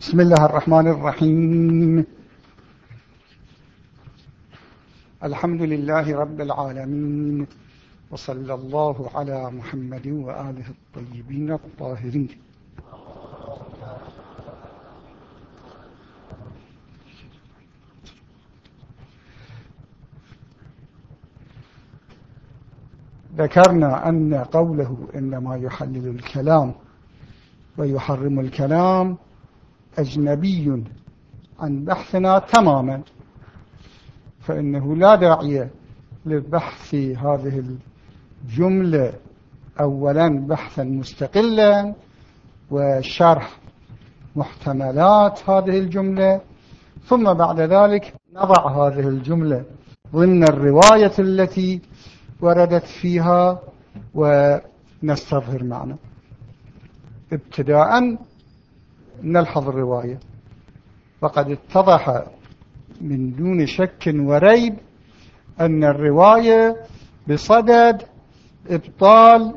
بسم الله الرحمن الرحيم. الحمد لله رب العالمين وصلى الله على محمد وآله الطيبين الطاهرين. ذكرنا أن قوله إنما يحلل الكلام ويحرم الكلام أجنبي عن بحثنا تماما فإنه لا داعي للبحث هذه الجملة أولا بحثا مستقلا وشرح محتملات هذه الجملة ثم بعد ذلك نضع هذه الجملة ضمن الرواية التي وردت فيها ونستظهر معنى ابتداء نلحظ الرواية. فقد اتضح من دون شك وريب أن الرواية بصدد إبطال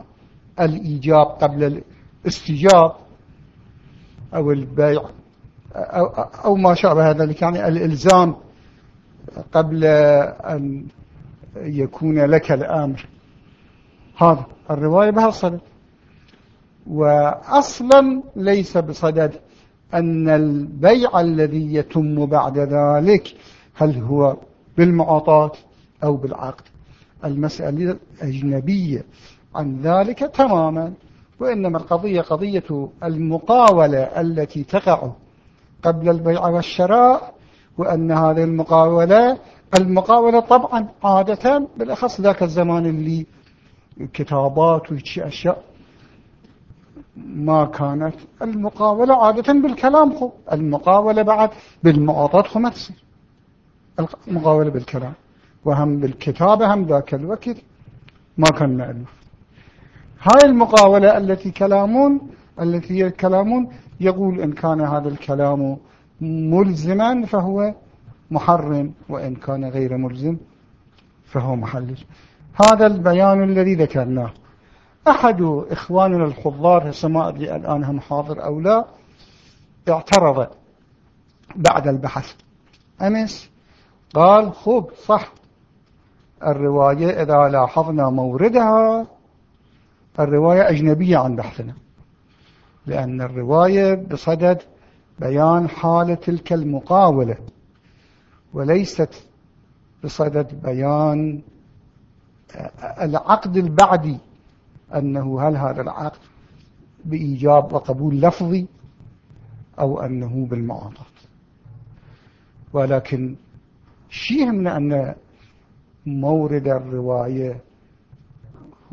الإيجاب قبل الاستجاب أو البيع أو, أو ما شابه ذلك يعني الإلزام قبل أن يكون لك الأمر. هذا الرواية بها الصدد وأصلا ليس بصدد أن البيع الذي يتم بعد ذلك هل هو بالمعاطاة أو بالعقد؟ المسألة أجنبية عن ذلك تماما وإنما القضية قضية المقاولة التي تقع قبل البيع والشراء وأن هذه المقاولة المقاولة طبعا عادة بالأخص ذاك الزمان اللي كتابات وأشياء ما كانت المقاولة عادة بالكلام. خو المقاولة بعد بالمعاطات خو ما تصير المقاولة بالكلام. وهم بالكتابة هم ذاك الوقت ما كان مألوف هاي المقاولة التي كلامون التي هي كلامون يقول إن كان هذا الكلام ملزما فهو محرم وإن كان غير ملزم فهو محلل. هذا البيان الذي ذكرناه. أحد إخواننا الخضار سماء الآن هم حاضر أو لا اعترض بعد البحث. أمس قال خب صح. الرواية إذا لاحظنا موردها الرواية أجنبية عن بحثنا. لأن الرواية بصدد بيان حالة تلك المقاولة وليست بصدد بيان العقد البعدي أنه هل هذا العقد بإيجاب وقبول لفظي أو أنه بالمعاطاة ولكن شيء من أن مورد الرواية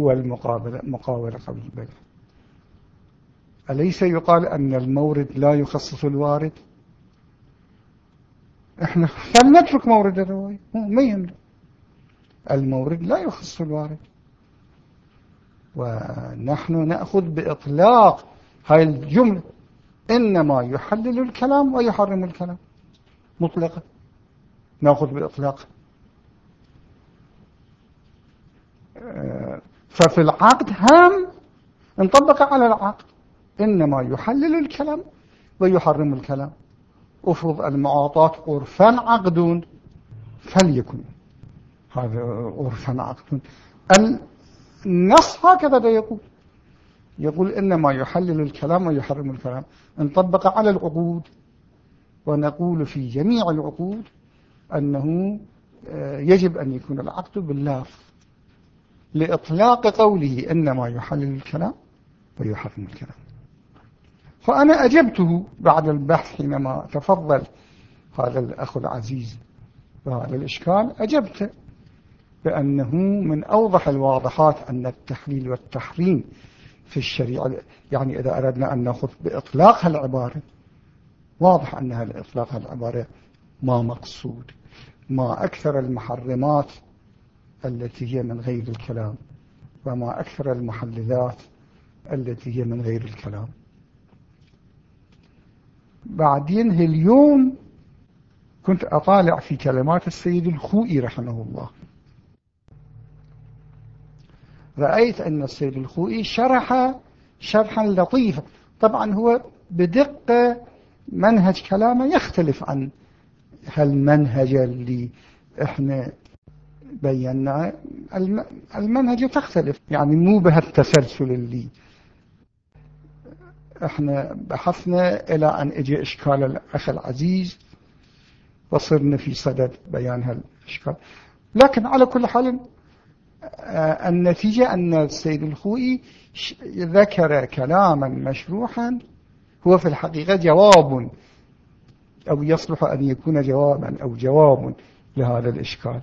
هو المقابلة مقاولة قبل البيع أليس يقال أن المورد لا يخصص الوارد؟ إحنا فلنترك مورد الرواية؟ ما يهمنا. المورد لا يخص الوارد. ونحن نأخذ بإطلاق هاي الجملة. إنما يحلل الكلام ويحرم الكلام مطلقا. نأخذ بإطلاق. ففي العقد هم انطبق على العقد. إنما يحلل الكلام ويحرم الكلام. أفرض المعاطاة عرفا عقدون فليكن. هذا عرفا عقدون. النص هكذا يقول. يقول إنما يحلل الكلام ويحرم الكلام. انطبق على العقود ونقول في جميع العقود أنه آه، يجب أن يكون العقد باللفظ لإطلاق قوله إنما يحلل الكلام ويحرم الكلام. فأنا أجبته بعد البحث حينما تفضل هذا الأخ العزيز بهذا الإشكال أجبته. بأنه من أوضح الواضحات أن التحليل والتحريم في الشريعة يعني إذا أردنا أن نأخذ بإطلاق هالعبارة واضح أن هالإطلاق هالعبارة ما مقصود ما أكثر المحرمات التي هي من غير الكلام وما أكثر المحللات التي هي من غير الكلام. بعدين اليوم كنت أطالع في كلمات السيد الخوئي رحمه الله. رأيت أن السيد الخوئي شرح شرحا لطيفا. طبعا هو بدقة منهج كلامه يختلف عن هالمنهج اللي إحنا بينا. المنهج تختلف. يعني مو بهالتسلسل اللي إحنا بحثنا إلى أن إجي إشكال الأخ العزيز وصرنا في صدد بيان هالإشكال. لكن على كل حال النتيجة أن السيد الخوئي ذكر كلاما مشروحا هو في الحقيقة جواب أو يصلح أن يكون جوابا أو جواب لهذا الإشكال.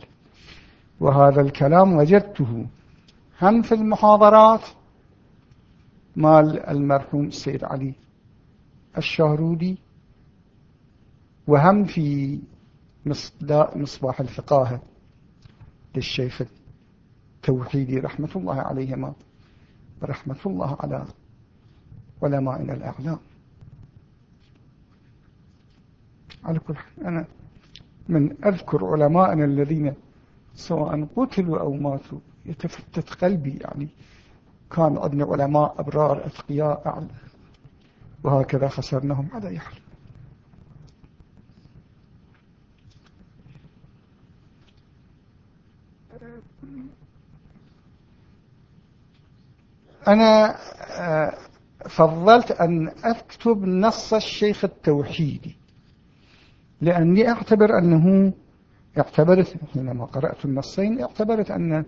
وهذا الكلام وجدته هم في المحاضرات مال المرحوم السيد علي الشهرودي وهم في مصباح الفقاهة للشيخ التوحيدي رحمة الله عليهما ورحمة الله على علمائنا الأعلام. على كل حال أنا من أذكر علمائنا الذين سواء قتلوا أو ماتوا يتفتت قلبي يعني كان عندنا علماء أبرار أتقياء أعلى وهكذا خسرناهم على يحل أنا آه، فضلت أن أكتب نص الشيخ التوحيدي لأني أعتبر أنه اعتبرت حينما قرأت النصين اعتبرت أن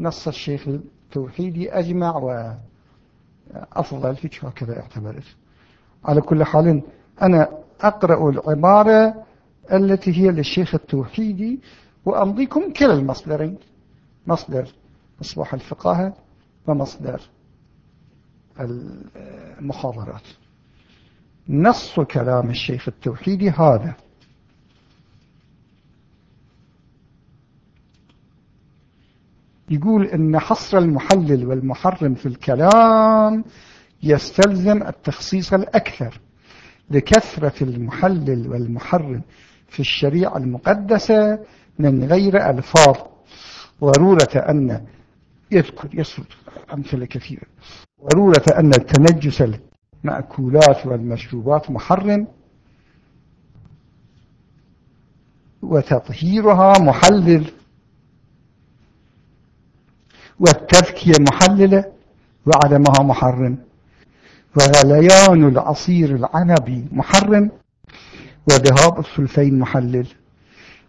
نص الشيخ التوحيدي أجمع وأفضل فيك هكذا اعتبرت. على كل حال أنا أقرأ العبارة التي هي للشيخ التوحيدي وأمضيكم كلا المصدرين مصدر مصباح الفقاهة ومصدر المحاضرات. نص كلام الشيخ التوحيدي هذا. يقول إن حصر المحلل والمحرم في الكلام يستلزم التخصيص الأكثر لكثرة المحلل والمحرم في الشريعة المقدسة من غير ألفاظ. ضرورة أن يذكر يسرد أمثلة كثيرة. ضرورة أن التنجس المأكولات والمشروبات محرم وتطهيرها محلل والتذكية محللة وعدمها محرم وغليان العصير العنبي محرم وذهاب الثلثين محلل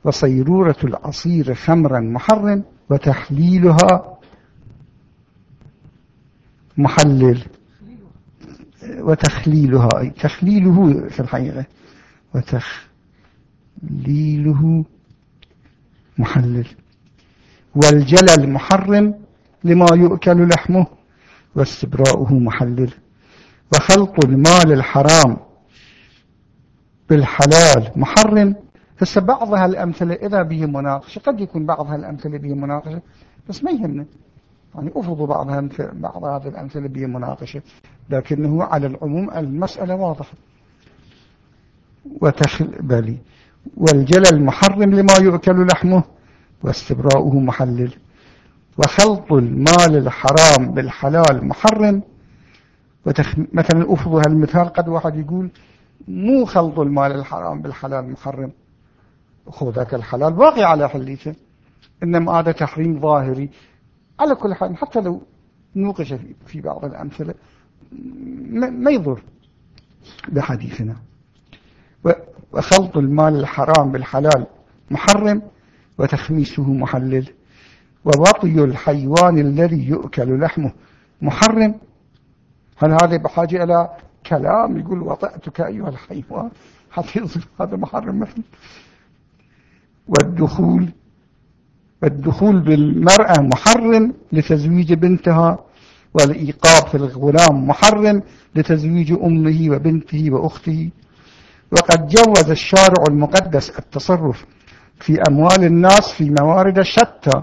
وصيرورة العصير خمرا محرم وتحليلها محلل. وتخليلها. أي تخليله في الحقيقة. وتخليله محلل. والجلل محرم لما يؤكل لحمه واستبراؤه محلل. وخلط المال الحرام بالحلال محرم. هسه بعض هالأمثلة إذا به مناقشة قد يكون بعض هالأمثلة به مناقشة بس ما يهمنا. يعني أفضوا بعض بعض هذه الأمثلة به مناقشة لكنه على العموم المسألة واضحة. وتخبلي والجلل محرم لما يؤكل لحمه واستبراؤه محلل. وخلط المال الحرام بالحلال محرم. وتخ... مثلا أفضل هالمثال قد واحد يقول مو خلط المال الحرام بالحلال محرم. خذ ذاك الحلال باقي على حليته. إنما هذا تحريم ظاهري. على كل حال حتى لو نوقش في بعض الأمثلة ما يضر بحديثنا. وخلط المال الحرام بالحلال محرم وتخميسه محلل. ووطي الحيوان الذي يؤكل لحمه محرم. هل هذا بحاجة إلى كلام يقول وطأتك أيها الحيوان؟ حتى يصير هذا محرم مثل. والدخول والدخول بالمرأة محرم لتزويج بنتها والإيقاف في الغلام محرم لتزويج أمه وبنته وأخته. وقد جوز الشارع المقدس التصرف في أموال الناس في موارد شتى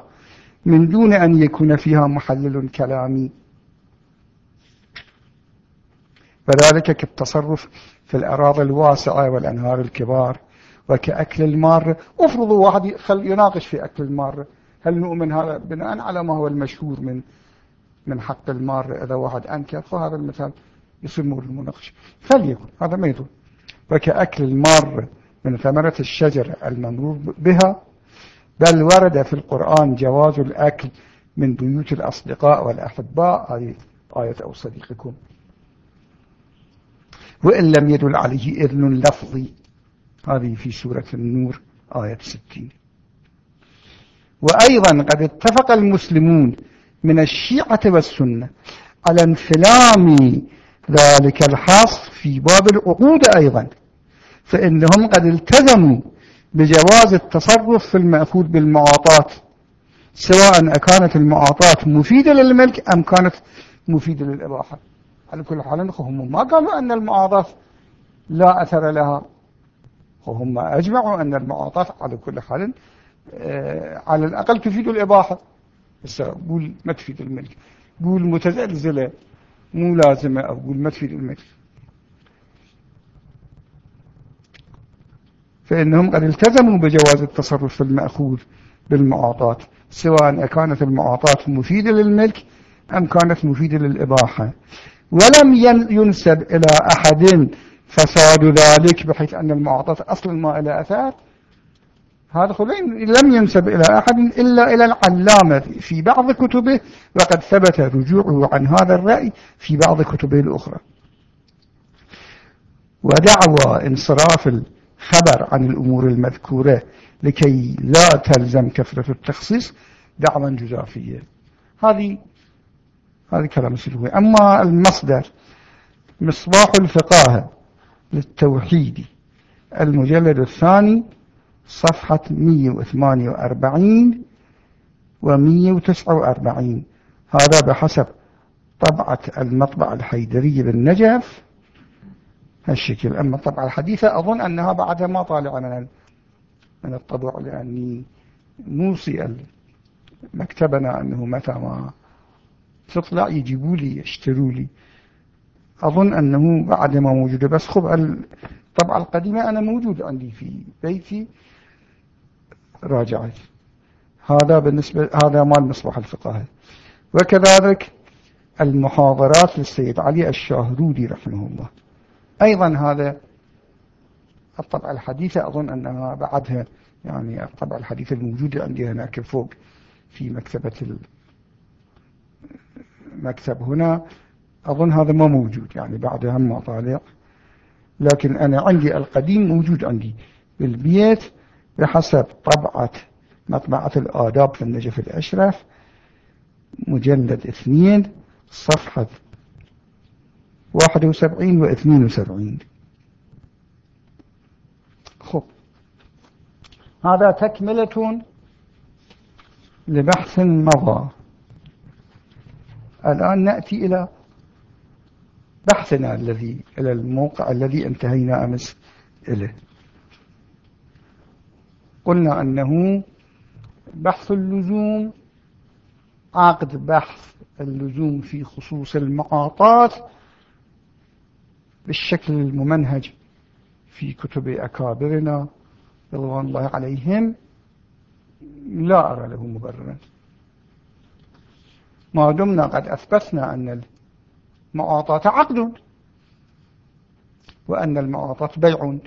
من دون أن يكون فيها محلل كلامي. وذلك كالتصرف في الأراضي الواسعة والأنهار الكبار. وكأكل المار. افرضوا واحد يناقش في أكل المار. هل نؤمن هذا بناء على ما هو المشهور من من حق المار؟ إذا واحد أنكر فهذا المثال يسموه المناقشة فليكن هذا ما يدل. وكأكل المار من ثمرة الشجرة الممرور بها. بل ورد في القرآن جواز الأكل من بيوت الأصدقاء والأحباء. هذه آية أو صديقكم. وإن لم يدل عليه إذن لفظي. هذه في سورة النور آية 60 وأيضا قد اتفق المسلمون من الشيعة والسنة على انفلام ذلك الحص في باب العقود أيضا فإنهم قد التزموا بجواز التصرف في المأخوذ بالمعاطات سواء أكانت المعاطات مفيدة للملك أم كانت مفيدة للإباحة. على كل حال هم ما قالوا أن المعاطات لا أثر لها؟ وهم أجمعوا أن المعاطات على كل حال آه، على الأقل تفيد الإباحة. بس قول ما تفيد الملك. قول متزلزلة مو لازمة أو قول ما تفيد الملك. فإنهم قد التزموا بجواز التصرف المأخوذ بالمعاطات سواء كانت المعاطات مفيدة للملك أم كانت مفيدة للإباحة. ولم ينسب إلى أحد فساد ذلك بحيث أن المعاطات أصلا ما إلى أثار. هذا لم ينسب إلى أحد إلا إلى العلامة في بعض كتبه وقد ثبت رجوعه عن هذا الرأي في بعض كتبه الأخرى. ودعوى انصراف الخبر عن الأمور المذكورة لكي لا تلزم كثرة التخصيص دعوى جزافية هذه هذا كلام سلوي أما المصدر مصباح الفقاهة للتوحيد. المجلد الثاني صفحة 148 و 149 هذا بحسب طبعة المطبعة الحيدرية بالنجف. هالشكل. أما الطبعة الحديثة أظن أنها بعدها ما طالعة من من الطبع لأني موصي مكتبنا أنه متى ما تطلع يجيبوا لي يشتروا لي. أظن أنه بعد ما موجودة بس خب الطبعة القديمة أنا موجود عندي في بيتي راجعت هذا بالنسبة هذا مال مصباح الفقه وكذلك المحاضرات للسيد علي الشاهرودي رحمه الله. أيضا هذا الطبعة الحديثة أظن أنها بعدها يعني الطبعة الحديثة الموجودة عندي هناك فوق في مكتبة المكتب هنا. أظن هذا ما موجود يعني بعدها ما طالع لكن أنا عندي القديم موجود عندي بالبيت بحسب طبعة مطبعة الآداب في النجف الأشرف مجلد اثنين صفحة واحد وسبعين واثنين وسبعين. خب. هذا تكملة لبحث مضى. الآن نأتي إلى بحثنا الذي إلى الموقع الذي انتهينا أمس إليه. قلنا أنه بحث اللزوم عقد بحث اللزوم في خصوص المعاطات بالشكل الممنهج في كتب أكابرنا رضوان الله عليهم لا أرى له مبررا. ما دمنا قد أثبتنا أن المعاطاة عقد. وأن المعاطاة بيع.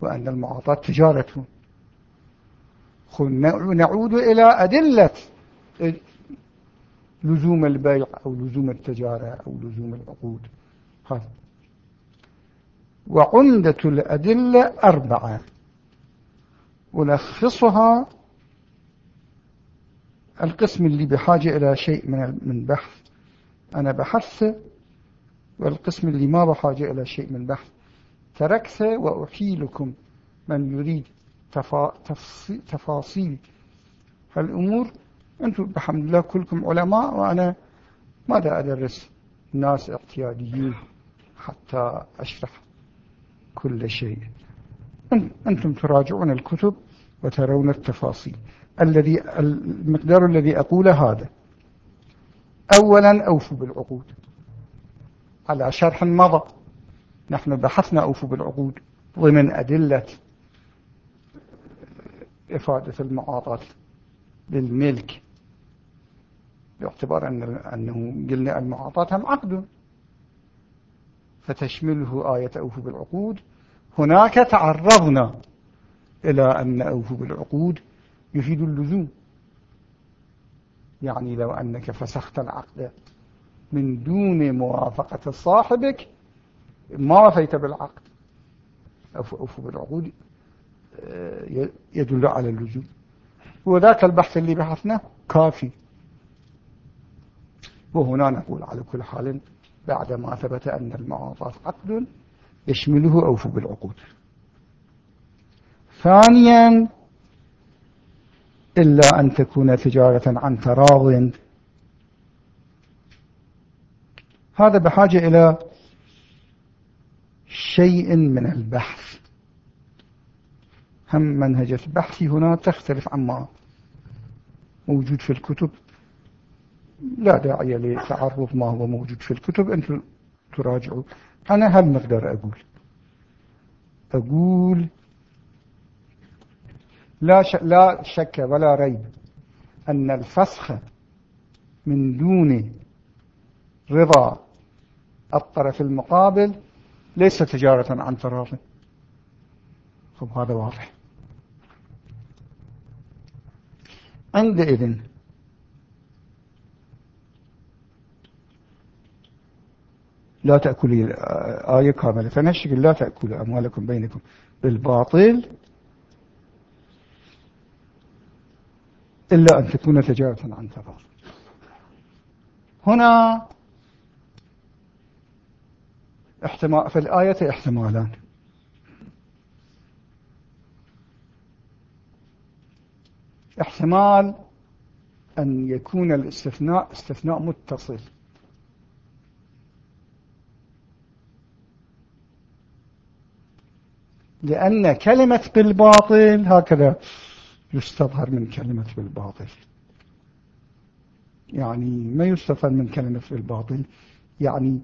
وأن المعاطاة تجارة. نعود إلى أدلة لزوم البيع أو لزوم التجارة أو لزوم العقود. هذا وعمدة الأدلة أربعة. ألخصها القسم اللي بحاجة إلى شيء من من بحث أنا بحثت والقسم اللي ما بحاجة إلى شيء من بحث. تركته وأحيلكم من يريد تفاصيل. هالأمور أنتم بحمد الله كلكم علماء وأنا ماذا أدرس؟ ناس اعتياديين حتى أشرح كل شيء. أنتم تراجعون الكتب وترون التفاصيل. الذي المقدار الذي أقوله هذا. أولا أوفوا بالعقود. على شرح مضى. نحن بحثنا أوفوا بالعقود ضمن أدلة إفادة المعاطاة للملك. باعتبار أن أنه قلنا المعاطاة هم عقد. فتشمله آية أوفوا بالعقود. هناك تعرضنا إلى أن أوفوا بالعقود يفيد اللزوم. يعني لو أنك فسخت العقد من دون موافقة صاحبك ما وفيت بالعقد. أوفوا بالعقود آه، يدل على اللزوم. وذاك البحث اللي بحثناه كافي. وهنا نقول على كل حال بعدما ثبت أن المعاطاة عقد يشمله أوفوا بالعقود. ثانيا إلا أن تكون تجارة عن تراض. هذا بحاجة إلى شيء من البحث. هم منهجة البحث هنا تختلف عما موجود في الكتب. لا داعي لتعرض ما هو موجود في الكتب أنتم تراجعوا أنا هل نقدر أقول؟ أقول لا لا شك ولا ريب أن الفسخ من دون رضا الطرف المقابل ليس تجارة عن تراض. خب هذا واضح. عندئذ لا تأكلي آية كاملة. فنشكل لا تأكلوا أموالكم بينكم بالباطل. إلا أن تكون تجارة عن تراض هنا احتمال في الآية احتمالان. احتمال أن يكون الاستثناء استثناء متصل. لأن كلمة بالباطل هكذا. يستظهر من كلمة بالباطل يعني ما يستظهر من كلمة بالباطل يعني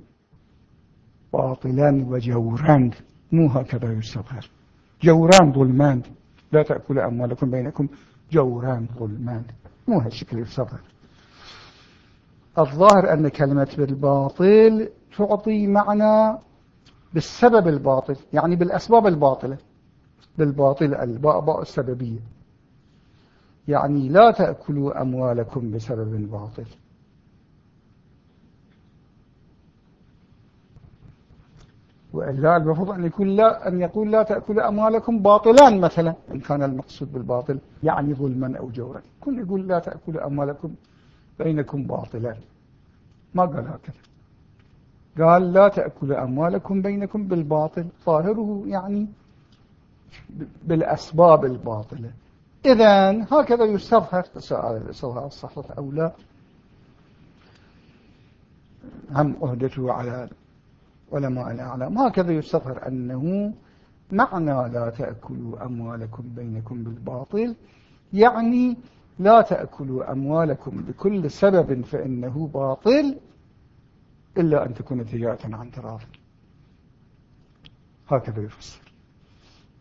باطلا وجورا مو هكذا يستظهر. جوران ظلمان. لا تأكل أموالكم بينكم. جوران ظلمان. مو هالشكل يستظهر. الظاهر أن كلمة بالباطل تعطي معنى بالسبب الباطل يعني بالأسباب الباطلة. بالباطل الباء السببية. يعني لا تأكلوا أموالكم بسبب باطل. وإلا المفروض أن يكون لا أن يقول لا تأكل أموالكم باطلان مثلا إن كان المقصود بالباطل يعني ظلما أو جورا. كل يقول لا تأكل أموالكم بينكم باطلا. ما قال هكذا. قال لا تأكل أموالكم بينكم بالباطل. ظاهره يعني بالأسباب الباطلة. إذا هكذا يستظهر سؤال سواء الصحة أو لا. هم أهدته على علماء الأعلام. هكذا يستظهر أنه معنى لا تأكلوا أموالكم بينكم بالباطل يعني لا تأكلوا أموالكم بكل سبب فإنه باطل إلا أن تكون تجارة عن تراض هكذا يفسر.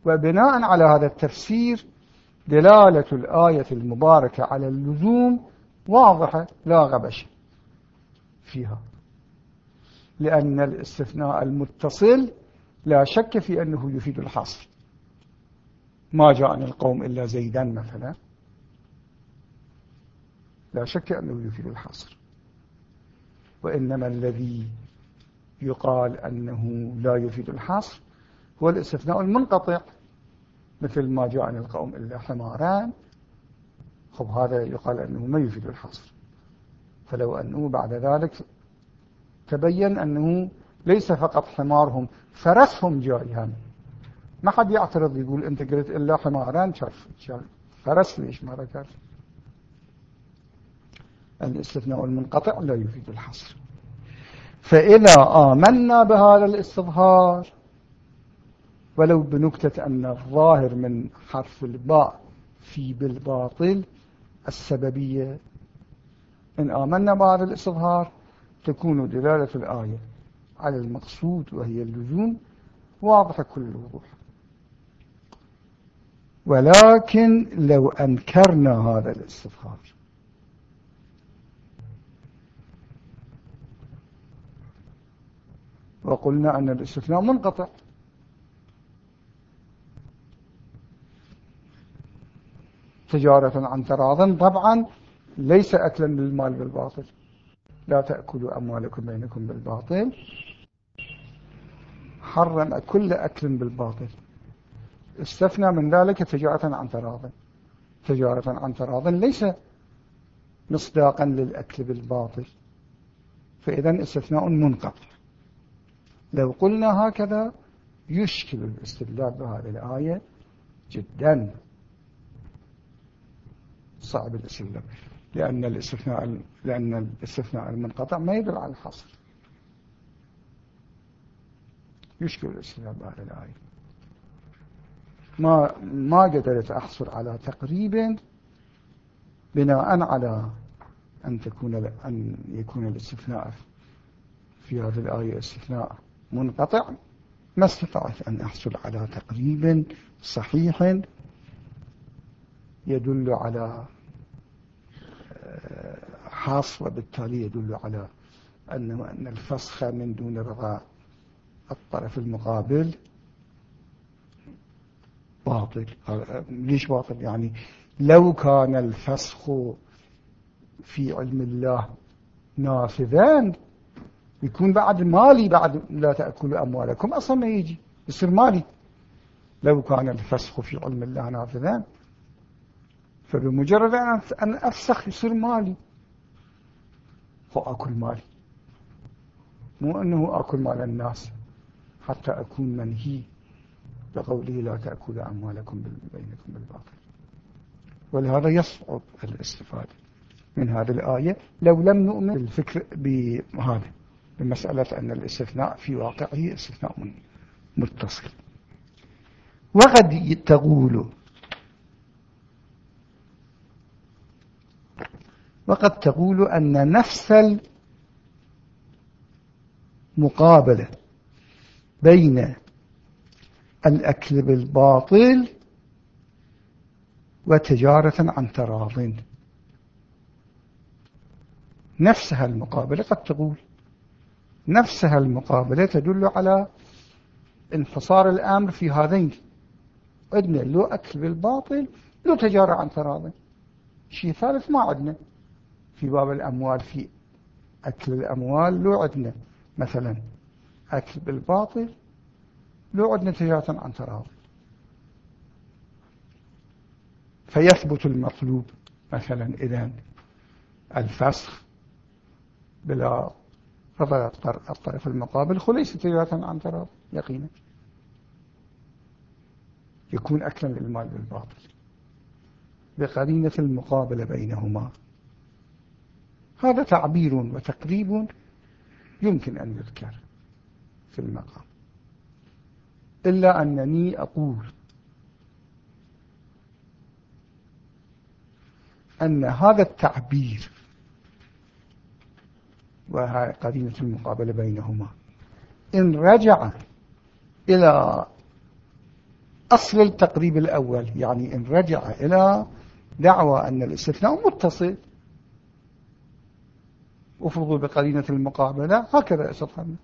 وبناء على هذا التفسير دلالة الآية المباركة على اللزوم واضحة لا غبش فيها. لأن الاستثناء المتصل لا شك في أنه يفيد الحصر. ما جاءني القوم إلا زيدا مثلا. لا شك أنه يفيد الحصر. وإنما الذي يقال أنه لا يفيد الحصر هو الاستثناء المنقطع. مثل ما جاءني القوم إلا حماران. خب هذا يقال أنه ما يفيد الحصر. فلو أنه بعد ذلك تبين أنه ليس فقط حمارهم فرسهم جاريان ما حد يعترض يقول أنت قلت إلا حماران. شرف فرس ليش ما ذكرت الاستثناء المنقطع لا يفيد الحصر. فإذا آمنا بهذا الاستظهار ولو بنكتة أن الظاهر من حرف الباء في بالباطل السببية إن آمنا بهذا الاستظهار تكون دلالة الآية على المقصود وهي اللزوم واضحة كل الوضوح ولكن لو أنكرنا هذا الاستظهار. وقلنا أن الاستثناء منقطع. تجارة عن تراض. طبعا ليس أكلا للمال بالباطل. لا تأكلوا أموالكم بينكم بالباطل. حرم كل أكل بالباطل. استثنى من ذلك تجارة عن تراض. تجارة عن تراض ليس مصداقا للأكل بالباطل. فإذا استثناء منقطع. لو قلنا هكذا يشكل الاستدلال بهذه الآية جدا. صعب الاستدلال لأن الاستثناء لأن الاستثناء المنقطع ما يدل على الحصر. يشكل الاستدلال بهذه الآية ما ما قدرت أحصل على تقريب بناء على أن تكون أن يكون الاستثناء في هذه الآية استثناء منقطع ما استطعت أن أحصل على تقريب صحيح يدل على آه، حاص وبالتالي يدل على أنه أن الفسخ من دون رضا الطرف المقابل باطل. ليش باطل؟ يعني لو كان الفسخ في علم الله نافذا يكون بعد مالي بعد لا تأكلوا أموالكم أصلا ما يجي يصير مالي. لو كان الفسخ في علم الله نافذا فبمجرد أن أفسخ يصير مالي. فأكل مالي. مو أنه أكل مال الناس. حتى أكون منهي بقوله لا تأكلوا أموالكم بينكم بالباطل. ولهذا يصعب الاستفادة من هذه الآية لو لم نؤمن بالفكر بهذا بمسألة أن الاستثناء في واقعه استثناء متصل. وقد تقول وقد تقول أن نفس المقابلة بين الأكل بالباطل وتجارة عن تراض. نفسها المقابلة قد تقول. نفسها المقابلة تدل على انحصار الأمر في هذين. عندنا لو أكل بالباطل لو تجارة عن تراض. شيء ثالث ما عندنا في باب الأموال في أكل الأموال لو عندنا مثلا أكل بالباطل لو عندنا تجارة عن تراض فيثبت المطلوب مثلا إذا الفسخ بلا رضا الطرف المقابل خليس تجارة عن تراض يقينا. يكون أكلا للمال بالباطل. بقرينة المقابلة بينهما. هذا تعبير وتقريب يمكن أن يذكر في المقام. إلا أنني أقول أن هذا التعبير وهي قرينة المقابلة بينهما إن رجع إلى أصل التقريب الأول يعني إن رجع إلى دعوى أن الاستثناء متصل وفرضوا بقرينة المقابلة هكذا استفهمنا.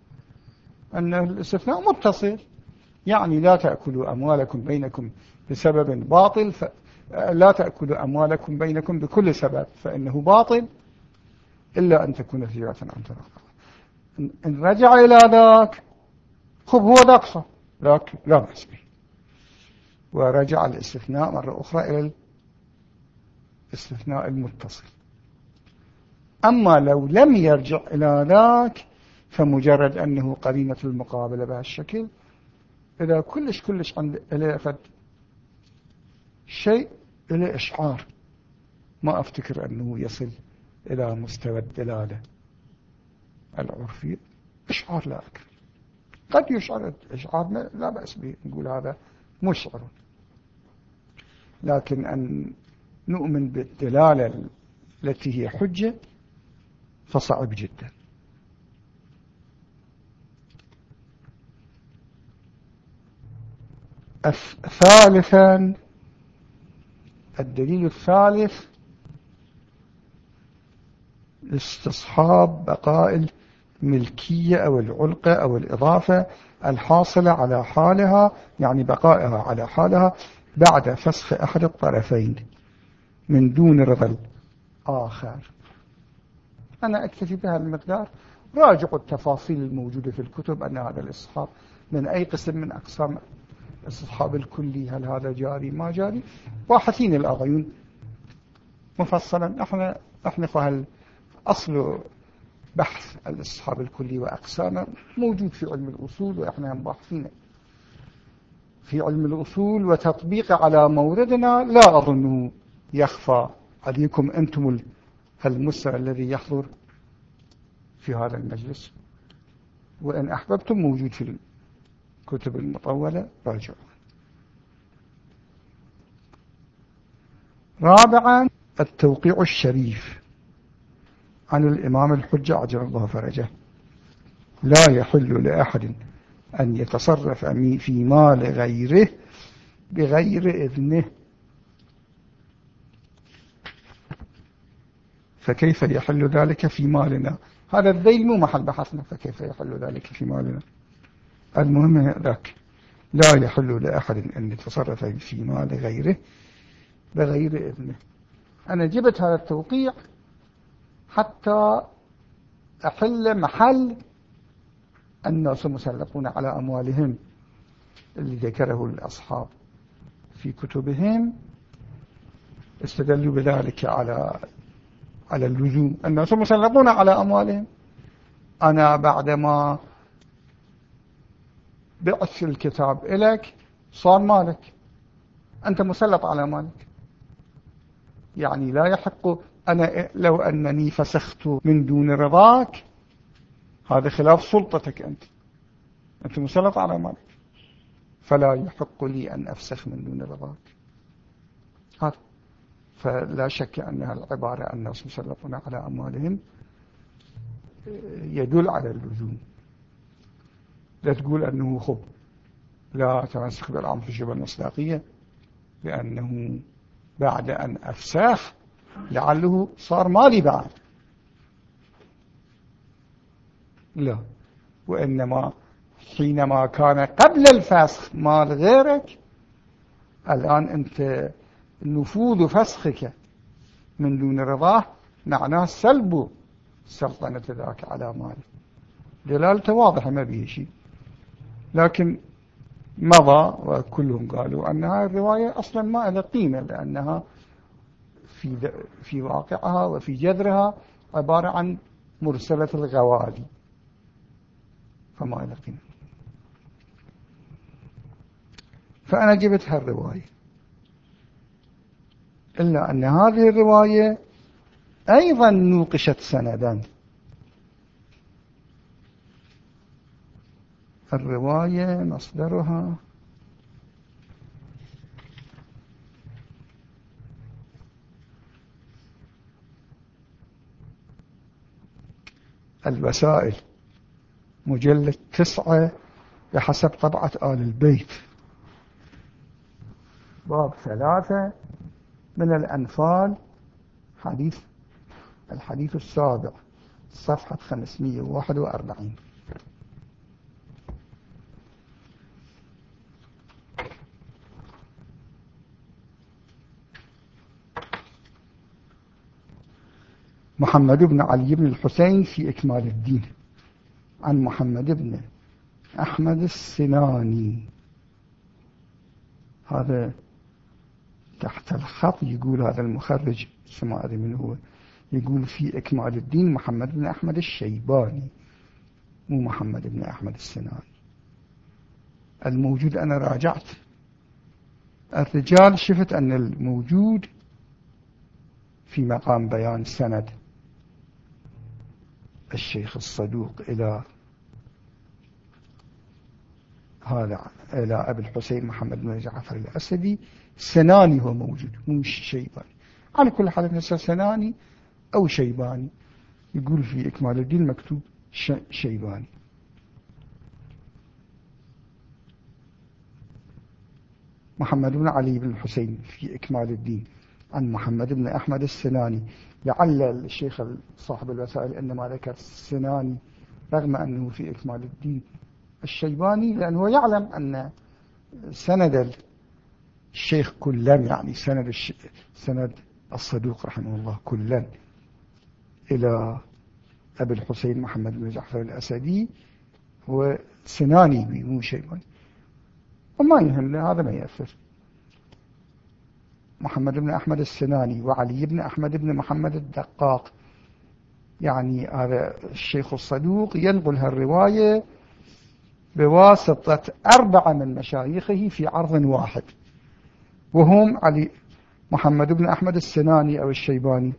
أن الاستثناء متصل. يعني لا تأكلوا أموالكم بينكم بسبب باطل ف... لا تأكلوا أموالكم بينكم بكل سبب فإنه باطل إلا أن تكون تجارة عن تراض إن رجع إلى ذاك خب هو ذاك لكن لا بأس به. ورجع الاستثناء مرة أخرى إلى الاستثناء المتصل. أما لو لم يرجع إلى ذاك فمجرد أنه قرينة المقابلة بهالشكل إذا كلش كلش عند أفد شيء إليه إشعار. ما أفتكر أنه يصل إلى مستوى الدلالة العرفية. إشعار لا أكثر قد يشعر إشعار لا بأس به نقول هذا مشعر. لكن أن نؤمن بالدلالة التي هي حجة فصعب جدا. ثالثا الدليل الثالث استصحاب بقاء الملكية أو العلقة أو الإضافة الحاصلة على حالها يعني بقائها على حالها بعد فسخ أحد الطرفين من دون رضا الآخر. أنا أكتفي بهذا المقدار. راجعوا التفاصيل الموجودة في الكتب أن هذا الإصحاب من أي قسم من أقسام الإصحاب الكلي؟ هل هذا جاري؟ ما جاري. باحثين الآغيون. مفصلا إحنا إحنا فهل أصل بحث الإصحاب الكلي وأقسامه موجود في علم الأصول وإحنا هم باحثين في علم الأصول وتطبيق على موردنا. لا أظنه يخفى عليكم أنتم المستوى الذي يحضر في هذا المجلس. وإن أحببتم موجود في الكتب المطولة راجعوا. رابعا التوقيع الشريف عن الإمام الحجة عجل الله فرجه. لا يحل لأحد أن يتصرف في مال غيره بغير إذنه فكيف يحل ذلك في مالنا؟ هذا الذيل مو محل بحثنا فكيف يحل ذلك في مالنا؟ المهم ذاك لا يحل لأحد أن يتصرف في مال غيره بغير إذنه. أنا جبت هذا التوقيع حتى أحل محل الناس مسلطون على أموالهم اللي ذكره الأصحاب في كتبهم. استدلوا بذلك على على اللزوم الناس مسلطون على أموالهم. أنا بعدما بعث الكتاب إليك صار مالك. أنت مسلط على مالك. يعني لا يحق أنا لو أنني فسخت من دون رضاك. هذا خلاف سلطتك أنت. أنت مسلط على مالك. فلا يحق لي أن أفسخ من دون رضاك. هذا. فلا شك أنها العبارة أن الناس مسلطون على أموالهم يدل على اللزوم. لا تقول أنه خب. لا تنسخ بالعام في الشبه المصداقية لأنه بعد أن أفسخ لعله صار مالي بعد. لا. وإنما حينما كان قبل الفسخ مال غيرك الآن أنت نفوذ فسخك من دون رضاه معناه سلب سلطنة ذاك على مالك دلالته واضحة ما بيه شيء. لكن مضى وكلهم قالوا أن هذه الرواية أصلا ما لها قيمة لأنها في, في واقعها وفي جذرها عبارة عن مرسلة الغوالي. فما لها قيمة. فأنا جبت هالرواية إلا أن هذه الرواية أيضا نوقشت سندا. الرواية مصدرها الوسائل مجلد تسعة بحسب طبعة آل البيت. باب ثلاثة من الأنفال حديث الحديث السابع صفحة 541 محمد بن علي بن الحسين في إكمال الدين. عن محمد بن أحمد السناني. هذا تحت الخط يقول هذا المخرج ما أدري من هو؟ يقول في إكمال الدين محمد بن أحمد الشيباني مو محمد بن أحمد السناني. الموجود أنا راجعت. الرجال شفت أن الموجود في مقام بيان سند الشيخ الصدوق إلى هذا إلى أبي الحسين محمد بن جعفر الأسدي. سناني هو موجود مو شيباني. على كل حال نسأل سناني أو شيباني. يقول في إكمال الدين مكتوب شيباني. محمد بن علي بن الحسين في إكمال الدين. عن محمد بن أحمد السناني. لعل الشيخ صاحب الوسائل إنما ذكر السناني رغم أنه في إكمال الدين الشيباني لأنه يعلم أن سند الشيخ كلهم يعني سند سند الصدوق رحمه الله كلا إلى أبي الحسين محمد بن جعفر الأسدي هو سناني بي مو شيء وما يهمنا هذا ما يأثر. محمد بن أحمد السناني وعلي بن أحمد بن محمد الدقاق. يعني هذا الشيخ الصدوق ينقل هالرواية بواسطة أربعة من مشايخه في عرض واحد. وهم علي محمد بن أحمد السناني أو الشيباني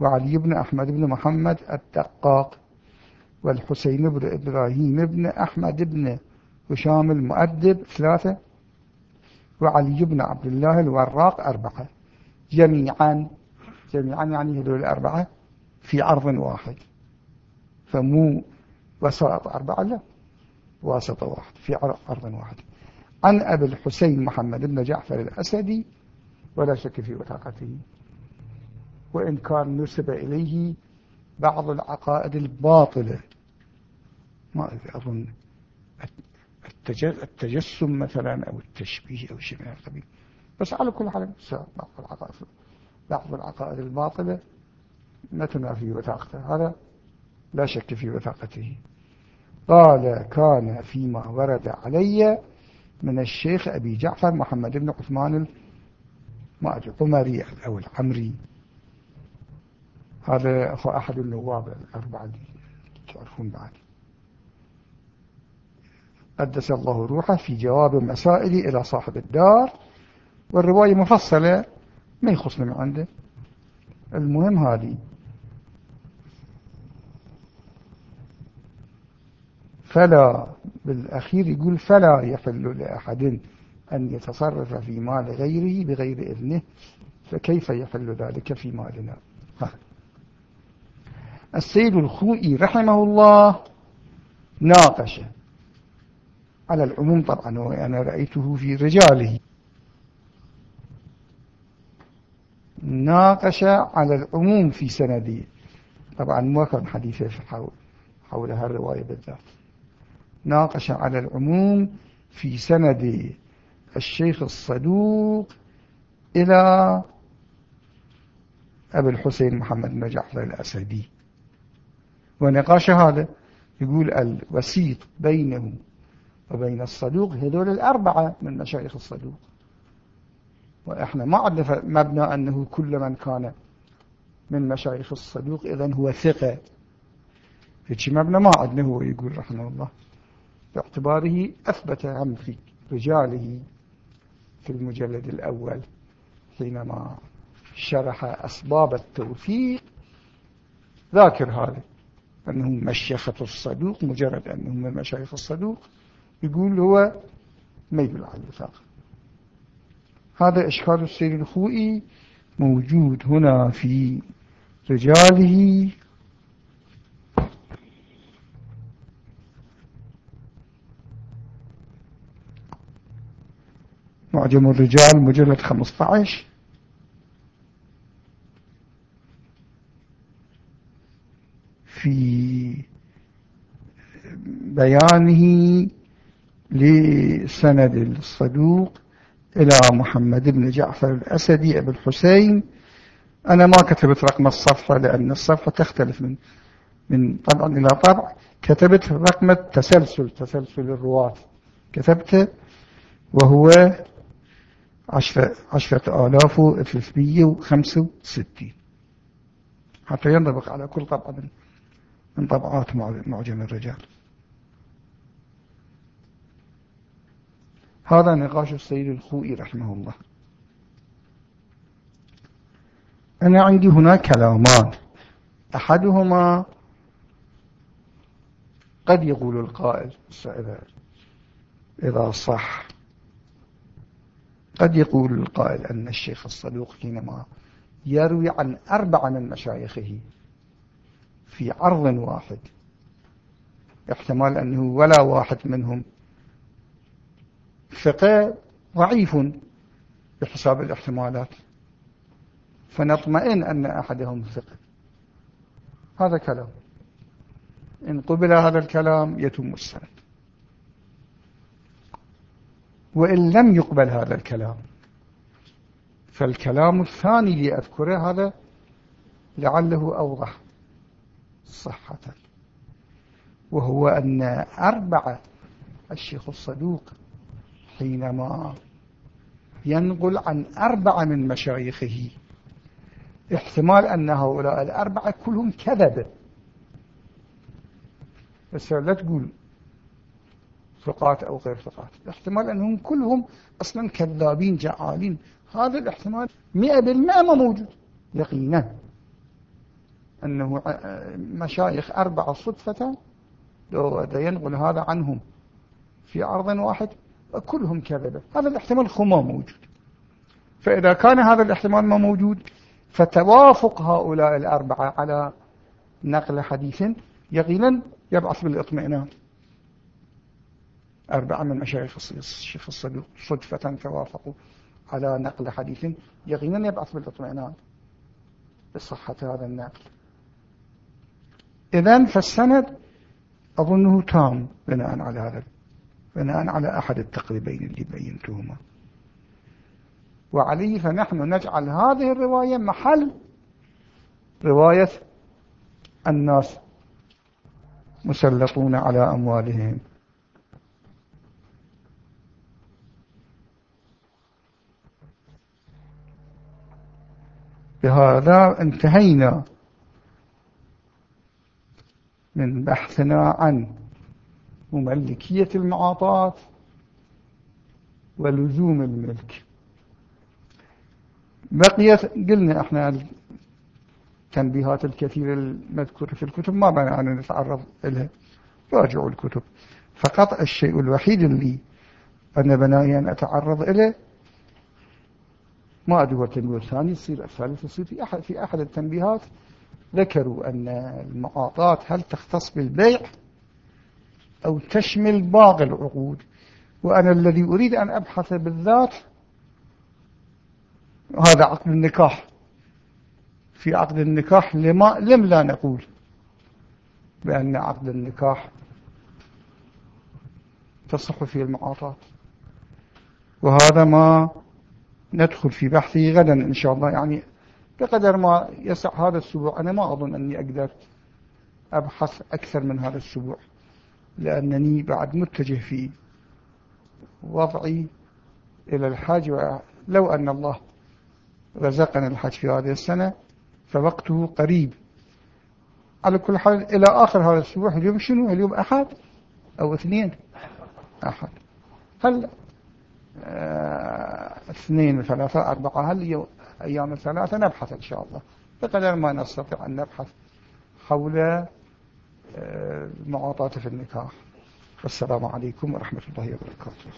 وعلي بن أحمد بن محمد الدقاق والحسين بن إبراهيم بن أحمد بن هشام المؤدب ثلاثة وعلي بن عبد الله الوراق أربعة. جميعا جميعا يعني هذول الأربعة في عرض واحد. فمو وسائط أربعة لا واسطة واحد في عرض واحد. عن أبي الحسين محمد بن جعفر الأسدي ولا شك في وثاقته. وإن كان نسب إليه بعض العقائد الباطلة. ما أظن التجسم مثلا أو التشبيه أو شيء من القبيل بس على كل حال بعض العقائد بعض العقائد الباطلة ما تنافي وثاقته. هذا لا شك في وثاقته. قال كان فيما ورد علي من الشيخ أبي جعفر محمد بن عثمان القمري أو العمري. هذا أخو أحد النواب الأربعة تعرفون بعد. قدس الله روحه في جواب مسائلي إلى صاحب الدار والرواية مفصلة ما يخصنا من عنده. المهم هذه. فلا بالأخير يقول فلا يحل لأحد أن يتصرف في مال غيره بغير إذنه فكيف يحل ذلك في مالنا؟ السيد الخوئي رحمه الله ناقش على العموم طبعا وأنا رأيته في رجاله. ناقش على العموم في سنده. طبعا ما كان حديثه حول حول هالرواية بالذات. ناقش على العموم في سند الشيخ الصدوق إلى أبي الحسين محمد بن جعفر الأسدي. ونقاش هذا يقول الوسيط بينه وبين الصدوق هذول الأربعة من مشايخ الصدوق. وإحنا ما عندنا مبنى أنه كل من كان من مشايخ الصدوق إذن هو ثقة. هيك مبنى ما عندنا هو يقول رحمه الله. باعتباره أثبت عن في رجاله في المجلد الأول حينما شرح أسباب التوفيق ذاكر هذا أنه مشيخة الصدوق مجرد أنه من مشايخ الصدوق يقول هو ما يدل على الوثاق هذا إشكال السيد الخوئي موجود هنا في رجاله معجم الرجال مجلد 15 في بيانه لسند الصدوق إلى محمد بن جعفر الأسدي أبو الحسين. أنا ما كتبت رقم الصفحة لأن الصفحة تختلف من من طبع إلى طبع. كتبت رقم التسلسل تسلسل الرواة. كتبت وهو عشرة, عشرة آلاف وثلاثمية وخمسة وستين. حتى ينطبق على كل طبعة من, طبعات معجم الرجال. هذا نقاش السيد الخوئي رحمه الله. أنا عندي هنا كلامان أحدهما قد يقول القائل إذا صح. قد يقول القائل أن الشيخ الصدوق حينما يروي عن أربعة من مشايخه في عرض واحد احتمال أنه ولا واحد منهم ثقة ضعيف بحساب الاحتمالات فنطمئن أن أحدهم ثقة. هذا كلام. إن قبل هذا الكلام يتم السند وإن لم يقبل هذا الكلام. فالكلام الثاني اللي أذكره هذا لعله أوضح صحة. وهو أن أربعة الشيخ الصدوق حينما ينقل عن أربعة من مشايخه احتمال أن هؤلاء الأربعة كلهم كذبة بس لا تقول ثقات أو غير ثقات احتمال أنهم كلهم أصلا كذابين جعالين. هذا الاحتمال مئة بالمئة ما موجود. يقينا أنه مشايخ أربعة صدفة لو ينقل هذا عنهم في عرض واحد كلهم كذبة. هذا الاحتمال خما موجود. فإذا كان هذا الاحتمال ما موجود فتوافق هؤلاء الأربعة على نقل حديث. يقينا يبعث بالإطمئنان. أربعة من مشايخ الشيخ الصدوق صدفة توافقوا على نقل حديث يقينا يبعث بالاطمئنان. بصحة هذا النقل. إذن فالسند أظنه تام بناء على هذا بناء على أحد التقريبين اللي بينتهما. وعليه فنحن نجعل هذه الرواية محل رواية الناس مسلطون على أموالهم. بهذا انتهينا من بحثنا عن مملكية المعاطات ولزوم الملك. بقيت قلنا إحنا التنبيهات الكثيرة المذكورة في الكتب ما بنا أن نتعرض لها راجعوا الكتب. فقط الشيء الوحيد اللي أنا بناي أن أتعرض إليه ما أدوى التنبيه الثاني يصير الثالث يصير في أحد, في أحد التنبيهات ذكروا أن المعاطات هل تختص بالبيع أو تشمل باقي العقود؟ وأنا الذي أريد أن أبحث بالذات هذا عقد النكاح. في عقد النكاح لما لم لا نقول بأن عقد النكاح تصح فيه المعاطات وهذا ما ندخل في بحثه غدا إن شاء الله. يعني بقدر ما يسع هذا السبوع أنا ما أظن أني أقدر أبحث أكثر من هذا السبوع لأنني بعد متجه في وضعي إلى الحج ولو أن الله رزقنا الحج في هذه السنة فوقته قريب. على كل حال إلى آخر هذا الأسبوع اليوم شنو؟ اليوم أحد أو اثنين؟ أحد. هل اثنين وثلاثة أربعة. هل أيام الثلاثة؟ نبحث إن شاء الله. بقدر ما نستطيع أن نبحث حول آه، المعاطاة في النكاح. والسلام عليكم ورحمة الله وبركاته.